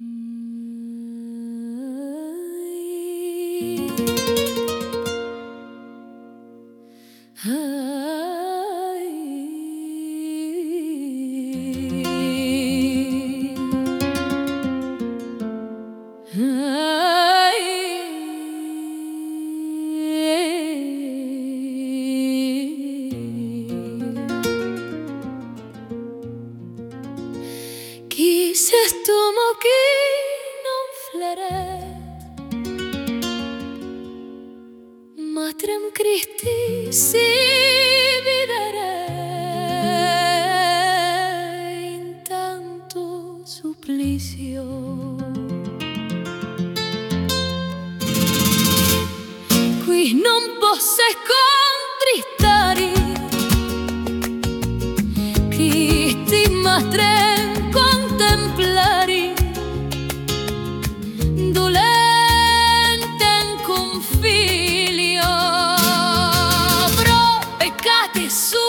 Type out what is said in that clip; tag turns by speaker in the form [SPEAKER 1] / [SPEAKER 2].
[SPEAKER 1] 嗯。Se stumo chi non flere Ma trem Cristi si videre intanto supplicio Qui non posso contrittare Cristi ma trem isso.